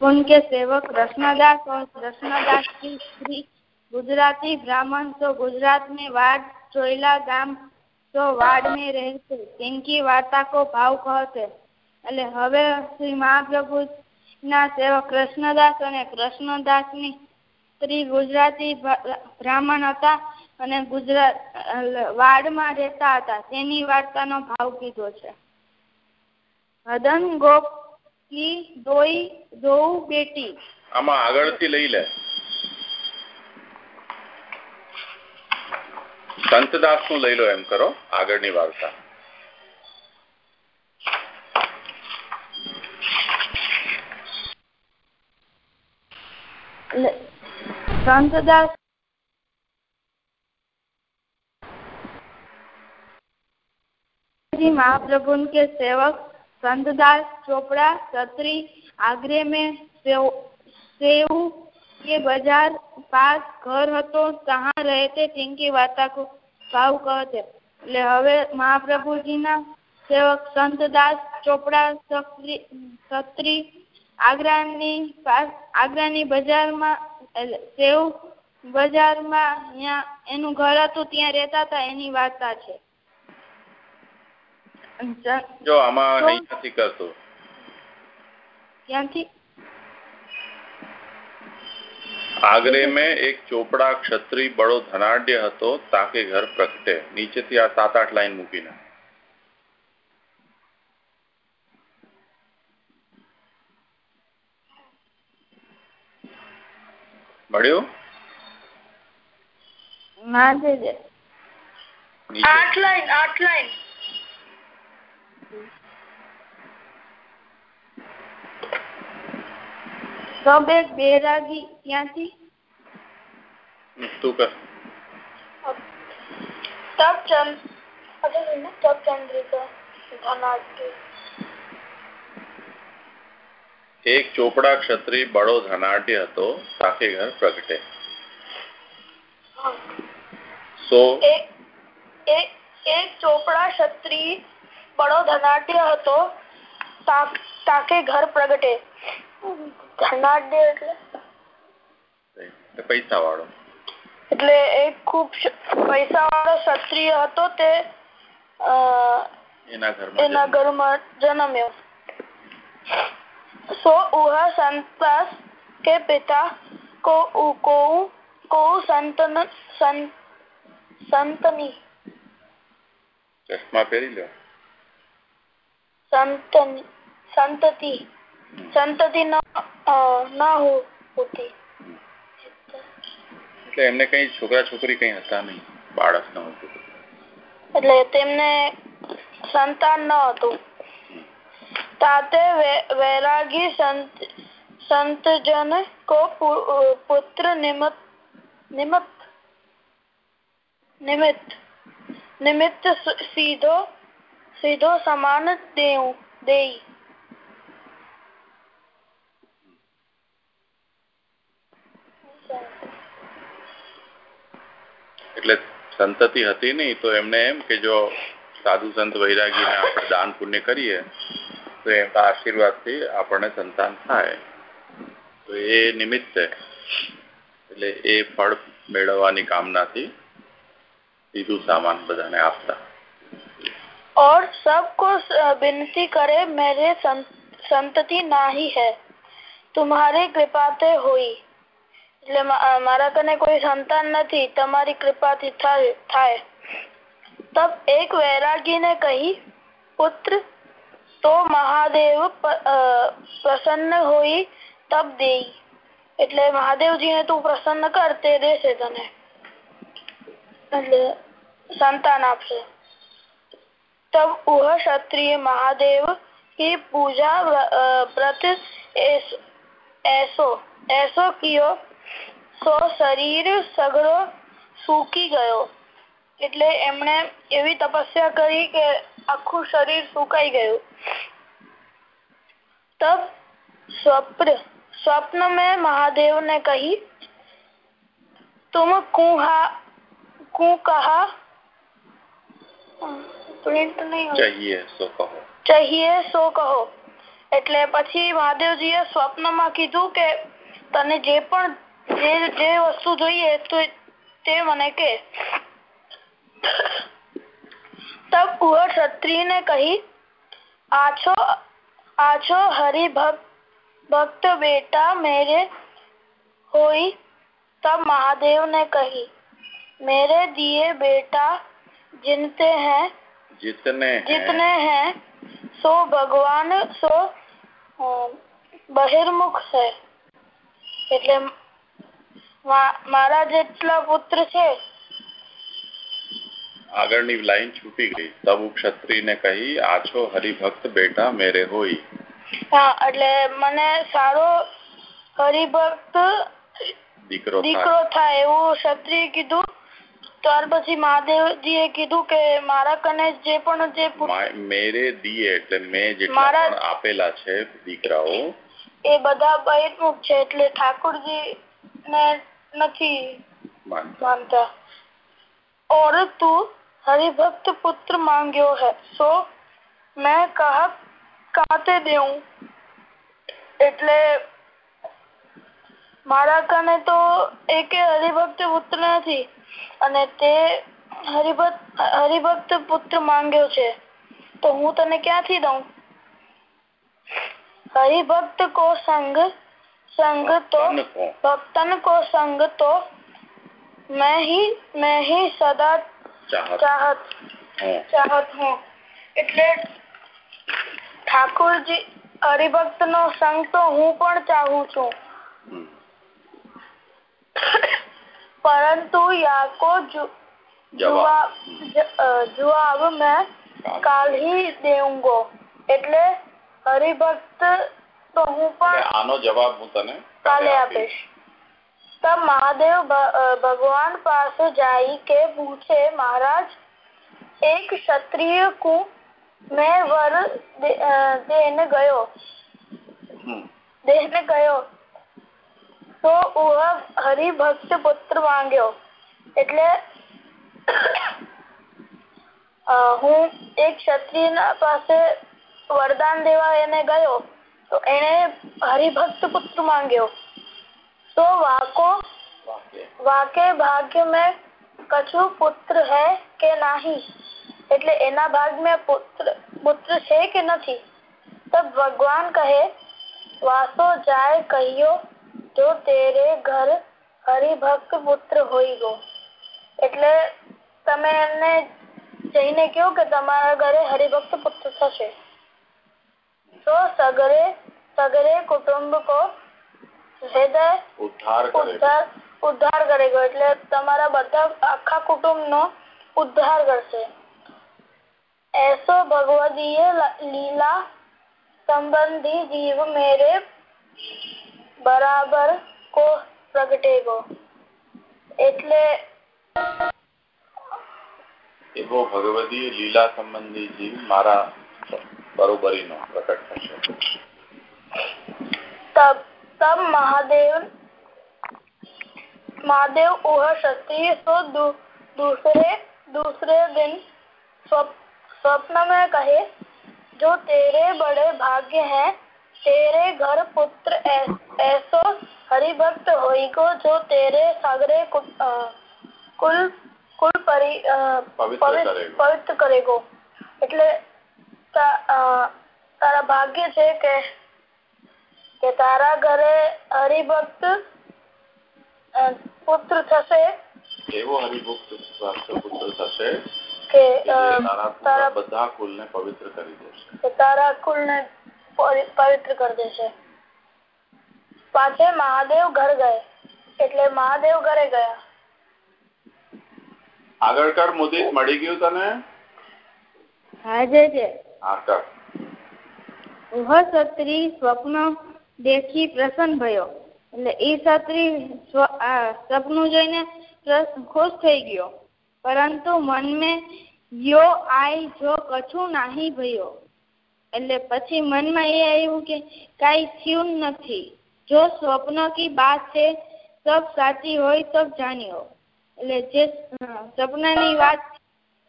ઉનકે સેવક રસનાદાસ રસનાદાસ કી ગુજરાતી બ્રાહ્મણ સો ગુજરાત મેં વાડ ગામ સો વાડ મેં રહેતે જિનકી વાર્તા કો ભાવ કહતે. એટલે હવે શ્રી મહાપ્રભુ ના સેવક કૃષ્ણદાસ અને કૃષ્ણદાસની સ્ત્રી ગુજરાતી બ્રાહ્મણ હતા અને ગુજરાત વાડમાં રહેતા હતા. તેની વાર્તા નો ભાવ કીધો છે. હદન ગોપ ઈ દોઈ દોઉ બેટી. આમાં આગળથી લઈ લે. સંતદાસનું લઈ લો એમ કરો આગળની વાર્તા. સંતદાસ મહાપ્રભુ કે સેવક संतदास चोपड़ा छत्री आगरे में सेव के बाजार पास घर હતો ત્યાં રહેતે तिनकी वार्ता को ભાવ કહતે એટલે હવે મહાપ્રભુજીના સેવક સંતદાસ ચોપડા છત્રી આગ્રાની આગ્રાની બજારમાં સેવ બજારમાં ત્યાં એનું ઘર હતું ત્યાં રહેતા હતા એની વાર્તા છે જો આમાં અહીંયાથી કરતો. ક્યાંથી? આગ્રે में એક ચોપડા ક્ષત્રિ બડો ધનાઢ્ય હતો તાકે ઘર પ્રગટે. નીચેથી આ સાત આઠ લાઈન મૂકીને. મળ્યું? આઠ લાઈન આઠ લાઈન. એક બેરાગી ક્યાંથી? તું કર તબ ચંદ તબ ચંદ્રિકા એક ચોપડા ક્ષત્રિય બળો ધનાઢ્ય હતો તાકે ઘર પ્રગટે સો એક ચોપડા ક્ષત્રિય બળો ધનાઢ્ય હતો તાકે ઘર પ્રગટે ધનાઢ્ય એટલે પૈસા વાળો એટલે એક ખૂબ પૈસા વાળો ક્ષત્રિય હતો તે એના ઘરમાં એના ઘરમાં જન્મ્યો सो वह संतास के पिता को को को संतन सं, संतनी ચશ્મા પહેરી લો સંતતિ સંતતિ ન હોતી. એટલે એમને કઈ છોકરા છોકરી કઈ હતા નહીં બાળક ન હતું. એટલે તેમને સંતાન ન હતું. તાતે વૈરાગી સંત સંતજન કો પુત્ર નિમિત નિમિત નિમિત્ત નિમિત્ત સીધો સીધો સમાન જ દેવું દેય એટલે સંતતિ હતી નહીં, તો એમને એમ કે જો સાધુ સંત વૈરાગીને આપણે દાન પુણ્ય કરીએ, તો એમના આશીર્વાદથી આપણને સંતાન થાય. તો એ નિમિત્તે, એટલે એ ફળ મેળવવાની કામનાથી સીધું સામાન બધાને આપતા. और सबको विनती करे मेरे संतति नाही है तुम्हारी कृपाते होई એટલે મારા કને કોઈ સંતાન નથી તમારી કૃપાથી થાય તબ એક વૈરાગી ને કહી પુત્ર તો મહાદેવ પ્રસન્ન હોઈ તબ દે એટલે મહાદેવજી ને તું પ્રસન્ન કર તે દેશે તને એટલે સંતાન આપશે तब वह क्षत्रिय महादेव की पूजा व्रत ऐसो ऐसो कियो સો શરીર સગળો સૂકી ગયો એટલે એમણે એવી તપસ્યા કરી કે આખું શરીર સુકાઈ ગયું તબ સ્વપ્ન स्वप्न में महादेव ने कही तुम कुहा कु कहा પ્રિન્ટ સો કહો. ચાહીએ સો કહો. એટલે પછી મહાદેવજીએ કીધું કે તને જે પણ જે જે વસ્તુ જોઈએ તે મને કે. તબ કુંવર ક્ષત્રિયને કહી આછો આછો હરિભક્ત બેટા મેરે હોય તબ મહાદેવ ને કહી મેરે દિયે બેટા जिनते हैं जितने जितने हैं सो भगवान सो બહિર્મુખ છે એટલે મારા જેટલા પુત્ર છે આગળની લાઈન છૂટી ગઈ તબ ક્ષત્રિય ને કહી આછો હરિભક્ત બેટા મેરે હોય હા એટલે મને સારો હરિભક્ત દીકરો દીકરો થાય એવું ક્ષત્રિય કીધું ત્યાર પછી મહાદેવજી એ કીધું કે મારા કને જે પણ જે મેરે દીએ એટલે મેં જેટલા પણ આપેલા છે દીકરાઓ એ બધા બહિર્મુખ છે એટલે ઠાકોરજી ને નથી માનતા और तू हरिभक्त पुत्र मांग्यो है सो मैं कहा કાતે દેવું એટલે મારા કને તો એક હરિભક્ત પુત્ર નથી અને તે હરિભક્ત હરિભક્ત પુત્ર માંગ્યો છે તો હું તને ક્યાંથી દઉં હરિભક્ત કો સંગ સંગ તો ભક્તન કો સંગ તો मैं ही मैं ही સદા ચાહત ચાહત હું એટલે ઠાકોરજી હરિભક્ત નો સંગ તો હું પણ ચાહું છું પરંતુ याको જવાબ. મેં કાલ દેઉંગો. એટલે હરિભક્ત તો હું પણ આનો જવાબ હું તને કાલે આપીશ. તબ મહાદેવ ભગવાન પાસે જાય કે પૂછે મહારાજ એક ક્ષત્રિય કુ મેં વર દેને ગયો. દેને ગયો. તો હરિભક્ત પુત્ર માંગ્યો એટલે હું એક ક્ષત્રિય ના પાસે વરદાન દેવા એને ગયો તો એને હરિભક્ત પુત્ર માંગ્યો तो वाको वाके भाग्य में कछु पुत्र है કે નહીં એટલે એના ભાગ में પુત્ર પુત્ર છે કે નથી તબ ભગવાન કહે વાસો જાય કહ્યો જો તેરે ઘર હરિભક્ત પુત્ર હોઈ ગો એટલે તમે એમને જઈને કહ્યું કે તમારા ઘરે હરિભક્ત પુત્ર થશે તો સગરે સગરે કુટુંબ કો હૃદય ઉદ્ધાર ઉદ્ધાર ઉદ્ધાર કરેગો એટલે તમારા બધા આખા કુટુંબ નો ઉદ્ધાર કરશે એસો ભગવદીય લીલા સંબંધી જીવ મેરે बराबर को પ્રગટેગો એટલે એવો ભગવદીય લીલા સંબંધી જીવ મારા બરોબરીનો પ્રકટ થશે તબ तब महादेव महादेव वह क्षत्रिय तो दू, दूसरे दूसरे दिन स्वप्न में कहे जो तेरे बड़े भाग्य हैं तेरे घर पुत्र ऐसो हरिभक्त होइगो जो तेरे सागरे कुल कुल परि પવિત્ર કરેગો એટલે તારા ભાગ્ય છે કે કે તારા ઘરે હરિભક્ત પુત્ર થશે એવો હરિભક્ત પુત્ર થશે કે તારા બધા કુલ ને પવિત્ર કરી દેશે તારા કુલ ને પવિત્ર કરી દેશે. પાસે મહાદેવ ઘર ગયે એટલે મહાદેવ ઘરે ગયા. આગળ કર મુદિત મળી ગયું તને? હા જે જે હા કર. ક્ષત્રિય સ્વપ્ન દેખી પ્રસન્ન ભયો. એટલે એ સત્રી સપનું જોઈને ખુશ થઈ ગયો. પરંતુ મન મેં યો આઈ જો કછું નાહી ભયો. એટલે પછી મનમાં એ આવ્યું કે કાંઈ થયું નથી. જો સ્વપ્ન કી બાત છે, સબ સાચી હોય તો જાણ્યો એટલે જે સપનાની વાત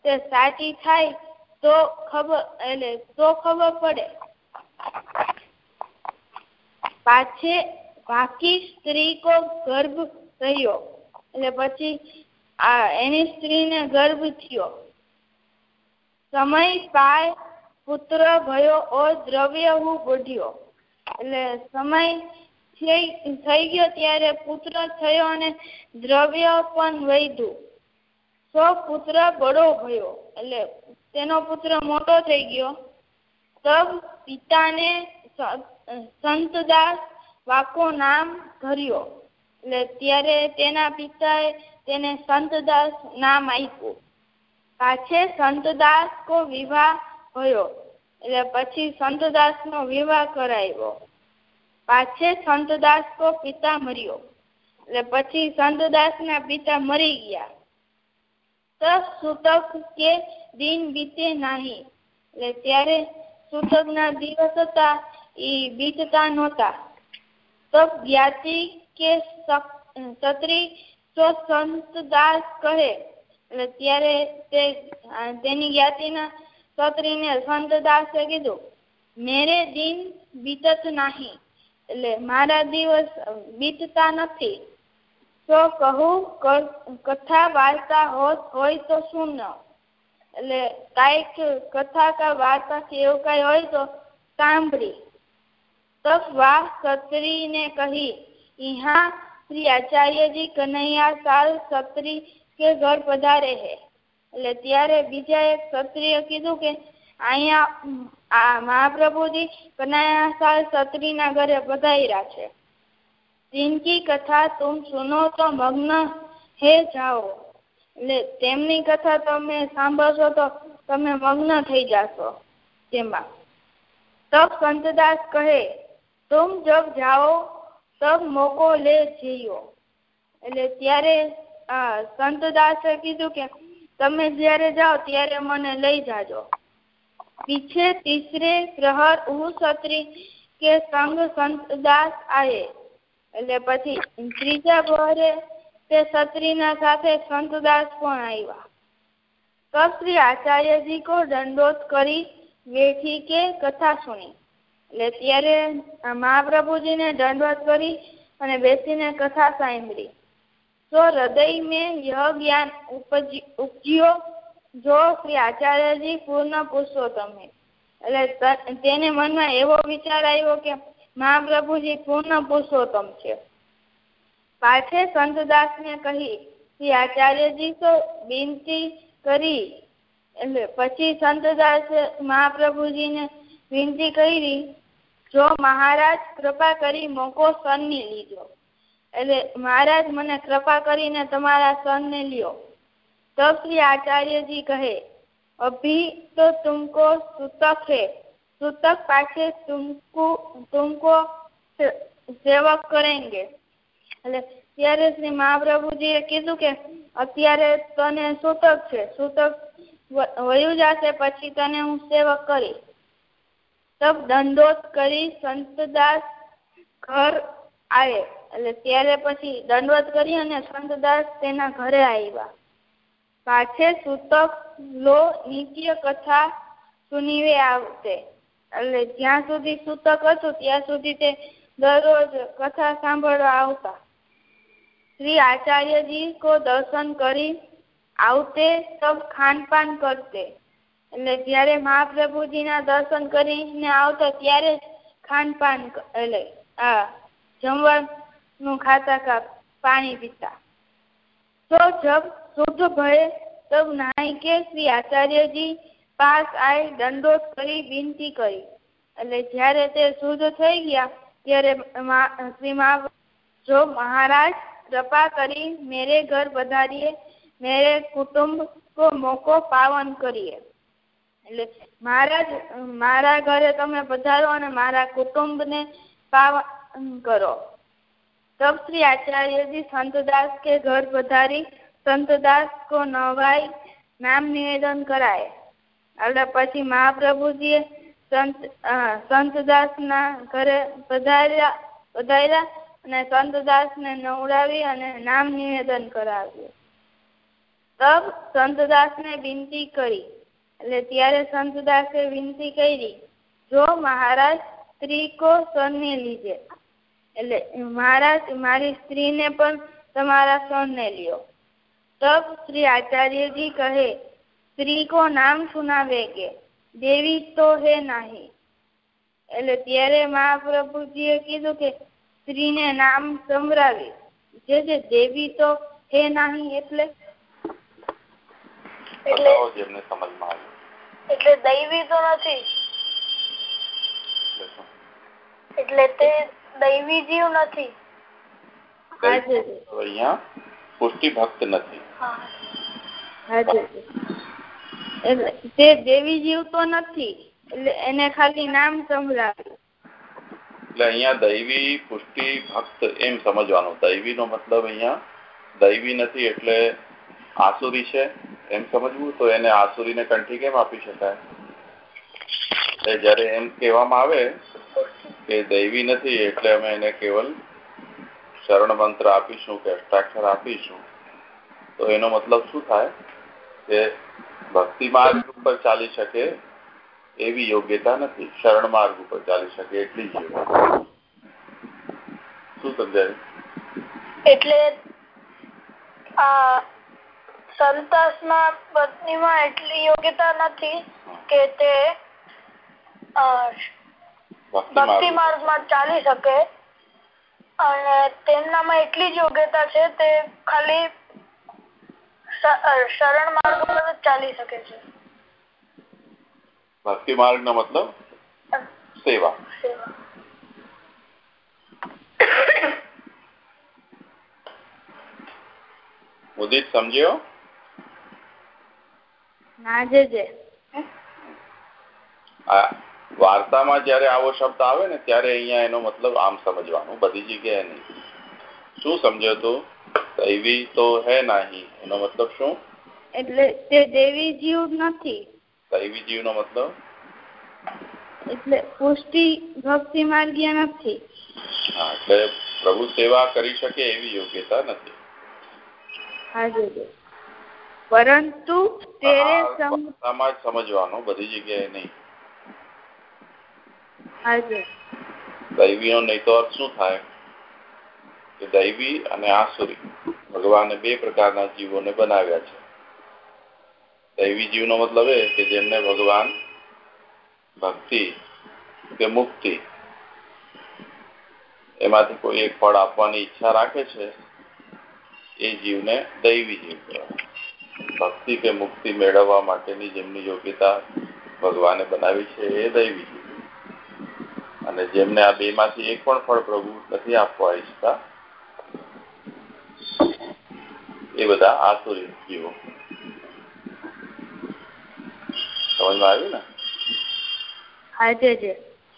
તે સાચી થાય તો ખબર, એટલે તો ખબર પડે. પાછે બાકી સ્ત્રી કો ગર્ભ થયો એટલે પછી આ એની સ્ત્રીને ગર્ભ થયો. સમય પાય પુત્ર ભયો ઓ દ્રવ્ય હું બઢ્યો એટલે સમય થઈ ગયો ત્યારે પુત્ર થયો અને દ્રવ્ય પણ વૈધું. સો પુત્ર બડો ભયો, એટલે તેનો પુત્ર મોટો થઈ ગયો. તબ પિતાને સંતદાસ વાકો નામ ધર્યો. એટલે ત્યારે તેના પિતાએ તેને સંતદાસ નામ આપ્યું. પાછે સંતદાસ કો વિવાહ થયો એટલે પછી સંતદાસ નો વિવાહ કરાવ્યો. પાછે સંતદાસ નો પિતા મર્યો. એટલે પછી સંતદાસ ના પિતા મરી ગયા. તો સૂતક કે દિન બીતે નહીં. એટલે ત્યારે સૂતક ના દિવસ હતા, એ બીતતા નહોતા. તો જ્ઞાતિ કે સત્રી તો સંતદાસ કહે. એટલે ત્યારે તે, તેની જ્ઞાતિના ક્ષત્રિયને સંતદાસે કીધું મેરે દિન બીતત નાહી એટલે મારા દિવસ બીતતા નથી તો કહું કથા વાર્તા હોત હોય તો શું ન એટલે કાંઈક કથા કા વાર્તા કે એવું કઈ હોય તો સાંભળી તબ વાહ ક્ષત્રિયને કહી ઈહા શ્રી આચાર્યજી કનૈયા સાલ ક્ષત્રિય કે ઘર પધારે હે એટલે ત્યારે બીજા એક ક્ષત્રિય કીધું કે અહીંયા આ મહાપ્રભુજી કનૈયાલાલ ખત્રીના ઘરે પધાર્યા છે. જિનકી કથા તુમ સુનો તો મગ્ન, હે જાઓ. એટલે તેમની કથા તમે સાંભળશો તો તમે મગ્ન થઈ જાશો. તેમાં તબ સંતદાસ કહે, તુમ જબ જાઓ, તબ મોકો લે જીયો એટલે ત્યારે સંતદાસે કીધું કે તમે જ્યારે જાઓ ત્યારે મને લઈ જાજો. પીછે તીસરે પ્રહર હું છત્રી કે સંગ સંતદાસ આયે. એટલે પછી ત્રીજા પ્રહરે તે સત્રીના સાથે સંતદાસ પણ આવ્યા તબ આચાર્યજી કો દંડોત કરી વેઠી કે કથા સુની એટલે ત્યારે મહાપ્રભુજીને દંડવત કરી અને બેસીને કથા સાંભળી. તો હૃદય મેં યહ જ્ઞાન ઉપજ્યો જો શ્રી આચાર્યજી પૂર્ણ પુરુષોત્તમ એટલે તેને મનમાં એવો વિચાર આવ્યો કે મહાપ્રભુજી પૂર્ણ પુરુષોત્તમ છે. પાછે સંતદાસ ને કહી, શ્રી આચાર્યજી તો વિનંતી કરી. એટલે પછી સંતદાસ મહાપ્રભુજીને વિનંતી કરી, જો મહારાજ કૃપા કરી મોકો સન્ની લીધો. એટલે મહારાજ મને કૃપા કરીને તમારા સન ને લ્યો. તબ શ્રી આચાર્યજી કહે, અભી તો તુમકો સૂતક હે. સૂતક પાસે તુમકો તુમકો સેવક કરેંગે. એટલે ત્યારે શ્રી મહાપ્રભુજી એ કીધું કે, અત્યારે તને સૂતક છે. સૂતક વયું જશે પછી તને હું સેવક કરીશ. તબ દંડોત કરી સંતદાસ ઘર આવે એટલે ત્યારે પછી દંડવત કરી અને સંતદાસ તેના ઘરે આવ્યા. પાછે સૂતક, લો, નિત્ય કથા સુનીવે આવતે. એટલે જ્યાં સુધી સૂતક હતું, ત્યાં સુધી તે દરરોજ કથા સાંભળવા આવતા. શ્રી આચાર્યજી કો દર્શન કરી આવતે, તબ ખાનપાન કરતે. એટલે જ્યારે મહાપ્રભુજીના દર્શન કરીને આવતા, ત્યારે ખાનપાન એટલે, આ જમવાનું ખાતા કા પાણી પીતા. તો જબ શુદ્ધ ભય તબ નાઈ કે શ્રી આચાર્યજી પાસ આય દંડોત કરી વિનંતી કરી. એટલે જ્યારે તે શુદ્ધ થઈ ગયા, ત્યારે શ્રી જો મહારાજ કૃપા કરી મેરે ઘર પધારીએ, મેરે કુટુંબ કો મોકો પાવન કરીએ. એટલે મહારાજ, મારા ઘરે તમે પધારો અને મારા કુટુંબને પાવન કરો. તબ શ્રી આચાર્યજી સંતદાસ કે ઘર પધારી સંતદાસ કો નવાઈ નામ નિવેદન કરાય. એટલે પછી મહાપ્રભુજીએ સંત સંતદાસ ના ઘરે પધાર્યા પધાર્યા અને સંતદાસ ને નવડાવી અને નામ નિવેદન કરાવ્યું. તબ સંતદાસ ને વિનંતી કરી. એટલે ત્યારે સંતદાસે વિનંતી કરી, જો મહારાજ, સ્ત્રી કો સન્ને લીજે. એટલે મારા મારી સ્ત્રીને પણ તમારા સૌને લ્યો. તબ શ્રી આચાર્યજી કહે સ્ત્રી કો નામ સુનાવે કે? દેવી તો હે નહીં. એટલે ત્યારે મહાપ્રભુજીએ કીધું કે સ્ત્રીને નામ સંભળાવી. જે જે દેવી તો હે નહીં એટલે? એટલે દૈવી તો નથી. એટલે તે દૈવી જીવ નથી. અહીંયા પુષ્ટિ ભક્ત નથી. એટલે તે દેવી જીવ તો નથી એટલે એને ખાલી નામ સંભળાવ્યું. એટલે અહીંયા દૈવી પુષ્ટિ ભક્ત એમ સમજવાનું. દૈવી નો મતલબ અહીંયા દૈવી નથી એટલે આસુરી છે એમ સમજવું તો એને આસુરીને કંઠી કેમ આપી શકાય? એટલે જયારે એમ કહેવામાં આવે કે દૈવી નથી એટલે અમે એને કેવલ શરણ મંત્ર આપીશું કે અષ્ટાક્ષર આપીશું. તો એનો મતલબ શું થાય? કે ભક્તિ માર્ગ ઉપર ચાલી શકે એવી યોગ્યતા નથી. શરણ માર્ગ ઉપર ચાલી શકે એટલી જ શું સમજાયું? એટલે સંતાસના પત્નીમાં એટલી યોગ્યતા નથી કે તે ભક્તિ માર્ગ. માં ચાલી શકે અને તેમનામાં એટલી જ યોગ્યતા છે તે ખાલી શરણ માર્ગ પર જ ચાલી શકે છે. ભક્તિ માર્ગ નો મતલબ સેવા. સેવા. ઉદિત સમજ્યો? ના જે જે આ વાર્તામાં જયારે આવો શબ્દ આવે ને ત્યારે અહીંયા એનો મતલબ આમ સમજવાનું. બધી જગ્યાએ નહીં. શું સમજ્યો તું? દૈવી તો હે નહીં. એનો મતલબ શું? એટલે તે દેવી જીવ નથી. દૈવી જીવનો મતલબ? એટલે પુષ્ટિ ભક્તિ માર્ગીય નથી. હા એટલે પ્રભુ સેવા કરી શકે એવી યોગ્યતા નથી. હાજર પરંતુ તેરે આ સમ વાર્તામાં જ સમજવાનું બધી જગ્યાએ નહીં. દૈવીનો નહીં તો અર્થ શું થાય? કે દૈવી અને આસુરી ભગવાને બે પ્રકારના જીવોને બનાવ્યા છે. દૈવી જીવનો મતલબ એ કે જેમને ભગવાન ભક્તિ કે મુક્તિ એમાંથી કોઈ એક ફળ આપવાની ઈચ્છા રાખે છે, એ જીવને દૈવી જીવ ભક્તિ કે મુક્તિ મેળવવા માટેની જેમની યોગ્યતા ભગવાને બનાવી છે, એ દૈવી જીવ. અને જેમને આ બે માંથી એક પણ ફળ પ્રભુ નથી આપવા ઈચ્છતા એ બધા આસુરી જીવો સમજમાં આવ્યું ને?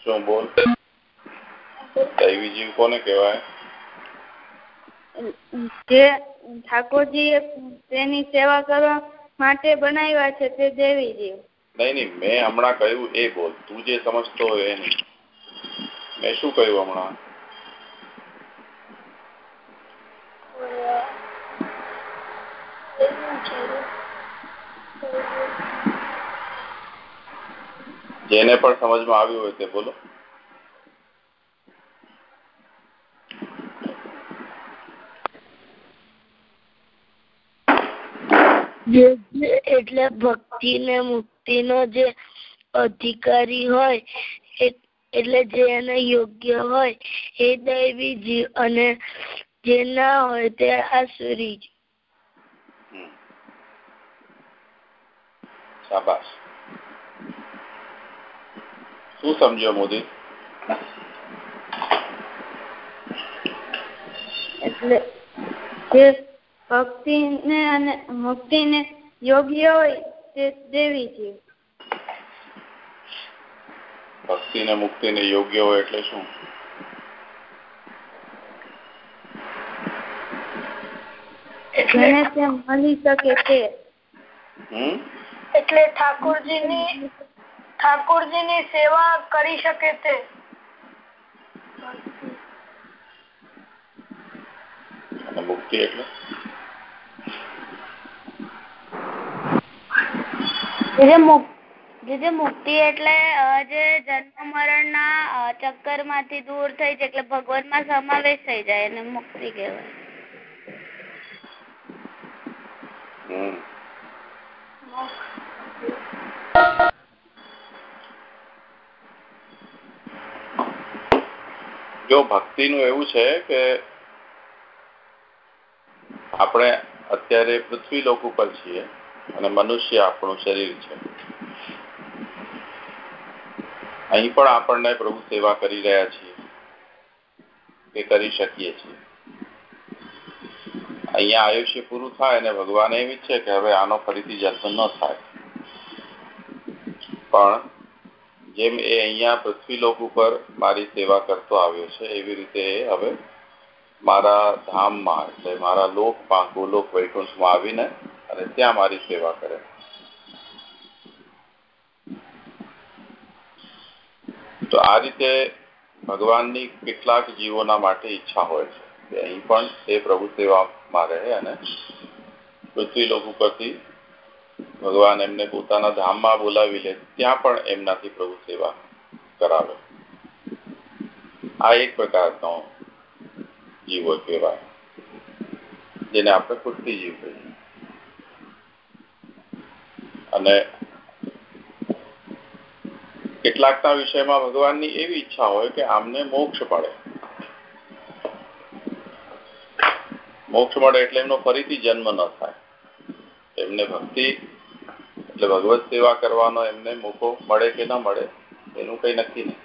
શું બોલ? દૈવી જીવ કોને કહેવાય? જે ઠાકોરજી તેની સેવા કરવા માટે બનાવ્યા છે તે દેવી જીવ નહીં નહીં મેં હમણાં કહ્યું એ બોલ. તું જે સમજતો હોય એ નહીં. મેં શું કહ્યું હમણાં? જેને પણ સમજમાં આવ્યું હોય તે બોલો. એટલે ભક્તિ ને મુક્તિ નો જે અધિકારી હોય એટલે જે એને યોગ્ય હોય એ દૈવી જીવ અને જે ના હોય તે આસુરી જીવ. શાબાશ. શું સમજ્યો મોદી? એટલે જે ભક્તિ ને અને મુક્તિને યોગ્ય હોય તે દેવી જીવ. ભક્તિ ને મુક્તિ ને યોગ્ય હોય એટલે શું? એટલે ઠાકોરજીની ઠાકોરજીની સેવા કરી શકે તે. મુક્તિ એટલે? એટલે જે મુક્તિ એટલે જે જન્મ મરણ ના ચક્કરમાંથી દૂર થઈ જાય, એટલે ભગવાનમાં સમાવેશ થઈ જાય, એને મુક્તિ કહેવાય. જો ભક્તિનું એવું છે કે આપણે અત્યારે પૃથ્વી લોક ઉપર છીએ અને મનુષ્ય આપણું શરીર છે. અહીં પણ આપણને પ્રભુ સેવા કરી રહ્યા છીએ. કે કરી શકીએ છીએ. અહીંયા આયુષ્ય પૂરું થાય અને ભગવાન એમ ઈચ્છે કે હવે આનો ફરીથી જન્મ ન થાય. પણ જેમ એ અહીંયા પૃથ્વી લોક ઉપર મારી સેવા કરતો આવ્યો છે, એવી રીતે હવે મારા ધામમાં, એટલે મારા લોકમાં, ગોલોક વૈકુંઠમાં આવીને અને ત્યાં મારી સેવા કરે તો આ રીતે ભગવાનની કેટલાક જીવોના માટે ઈચ્છા હોય છે. કે અહીં પણ એ પ્રભુ સેવામાં રહે અને પૃથ્વી લોક ઉપરથી ભગવાન એમને પોતાના ધામમાં બોલાવી લે, ત્યાં પણ એમનાથી પ્રભુ સેવા કરાવે. આ એક પ્રકારનો જીવો કહેવાય, જેને આપણે કુટકી જીવ કહીએ. અને કેટલાકના વિષયમાં ભગવાનની એવી ઈચ્છા હોય કે આમને મોક્ષ મળે. મોક્ષ મળે એટલે એમનો ફરીથી જન્મ ન થાય. એમને ભક્તિ એટલે ભગવત સેવા કરવાનો એમને મોકો મળે કે ન મળે, એનું કઈ નક્કી નહીં.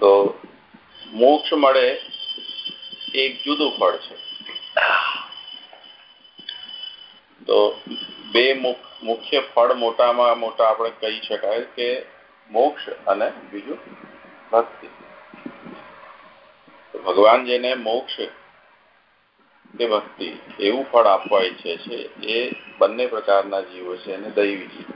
તો મોક્ષ મળે એક જુદું ફળ છે. તો બે મુખ્ય ફળ મોટામાં મોટા આપણે કહી શકાય કે મોક્ષ અને બીજું ભક્તિ. ભગવાન જેને મોક્ષ કે ભક્તિ એવું ફળ આપવા ઈચ્છે છે, એ બંને પ્રકારના જીવો છે અને દૈવી જીવ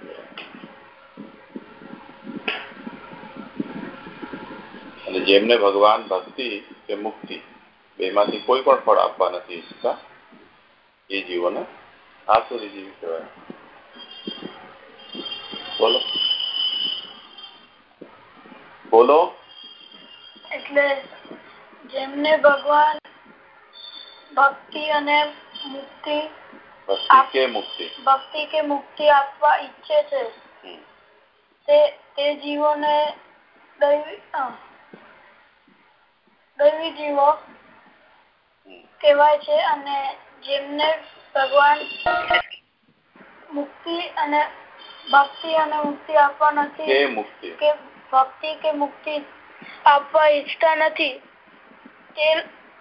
અને જેમને ભગવાન ભક્તિ કે મુક્તિ, બેમાંથી કોઈ પણ ફળ આપવા નથી ઈચ્છતા, એ જીવોને આસુરી જીવ કહેવાય. બોલો. બોલો. એટલે જેમને ભગવાન ભક્તિ અને મુક્તિ ભક્તિ કે મુક્તિ? ભક્તિ કે મુક્તિ આપવા ઈચ્છે છે તે તે જીવોને દૈવી દૈવી જીવો કહેવાય છે અને જેમને ભગવાન મુક્તિ અને ભક્તિ અને મુક્તિ આપવા નથી. કે મુક્તિ? કે ભક્તિ કે મુક્તિ આપવા ઈચ્છતા નથી. તે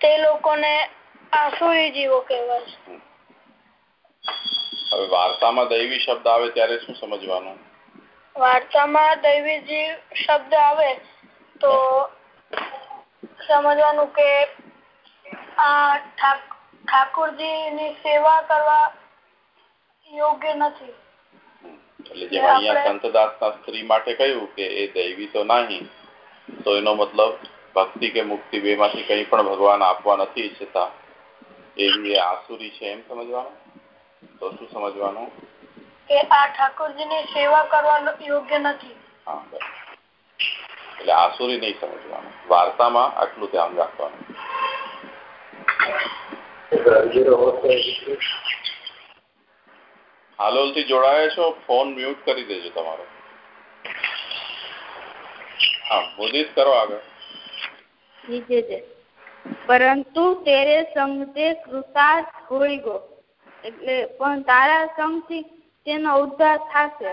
તે લોકોને આસુરી જીવો કહેવાય હવે વાર્તામાં દૈવી શબ્દ આવે ત્યારે શું સમજવાનું? વાર્તામાં દૈવી જીવ શબ્દ આવે તો સમજવાનું કે આ ઠાકોરજી ની સેવા કરવા યોગ્ય નથી. એટલે જેમ અહીંયા સંતદાસના સ્ત્રી માટે કહ્યું કે એ દૈવી તો નહીં તો એનો મતલબ ભક્તિ કે મુક્તિ બે માંથી કઈ પણ ભગવાન આપવા નથી ઈચ્છતા. એવી આસુરી છે એમ સમજવાનું? તો શું સમજવાનું? કે આ ઠાકોરજી ની સેવા કરવા યોગ્ય નથી. હા એટલે આસુરી નહીં સમજવાનું. વાર્તામાં આટલું ધ્યાન રાખવાનું. હાલોલથી જોડાયા છો? ફોન મ્યુટ કરી દેજો તમારો. હા મોદી કરો આગળ. પરંતુ તેરે સંગ તે કૃતાર્થ હોઈ ગો એટલે પણ તારા સંગથી તેનો ઉદ્ધાર થશે.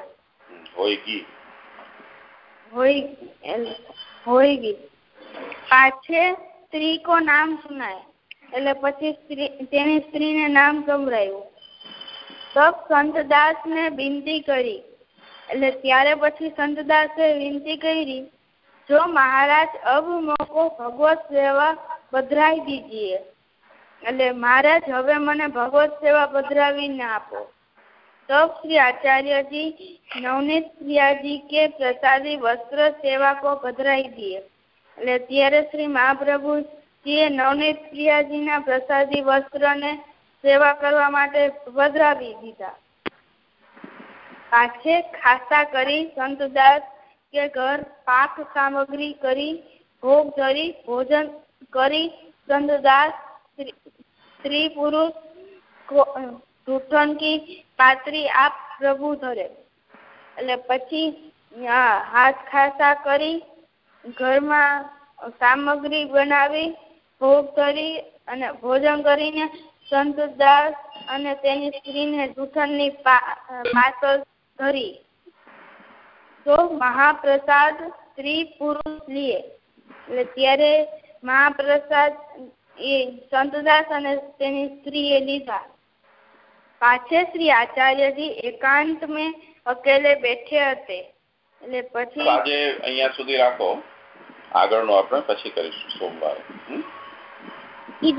હોય ગી. હોય ગઈ પાછે સ્ત્રી કો નામ સુનાય. એટલે પછી સ્ત્રી તેની સ્ત્રીને નામ સંભળાયું. તપ સંતદાસ ને વિનંતી કરી. એટલે ત્યારે પછી સંતદાસે વિનતી કરી, જો મહારાજ અબ મોકો ભગવત સેવા પધરાવી દીજીએ. એટલે, મહારાજ, હવે મને ભગવત સેવા પધરાવી ના આપો. તબ શ્રી આચાર્યજી, નવનીત ક્રિયાજી કે પ્રસાદી વસ્ત્ર સેવા કો પધરાવી દીએ. એટલે ત્યારે શ્રી મહાપ્રભુજીએ નવનીત ક્રિયાજીના પ્રસાદી વસ્ત્ર ને સેવા કરવા માટે પધરાવી દીધા. પાછે ખાસા કરી સંતદાસ કે ઘર પાક સામગ્રી કરી, ભોગ ધરી, ભોજન કરી સંતદાસ સ્ત્રી પુરુષ કી પાતરી આપ પ્રભુ ધરે. એટલે પછી હાથ ખાસા કરી, ઘરમાં સામગ્રી બનાવી, ભોગ ધરી અને ભોજન કરીને સંતદાસ અને તેની સ્ત્રીને જૂઠણની પાછળ ધરી. તો મહાપ્રસાદ સ્ત્રી પુરુષ લિયે, એટલે ત્યારે મહાપ્રસાદ એ સંતદાસ અને તેની સ્ત્રીએ લીધા. પાછે શ્રી આચાર્યજી એકાંત મેં અકેલે બેઠે હતે. એટલે પછી આજે અહીંયા સુધી રાખો. આગળનું આપણે પછી કરીશું સોમવારે. પણ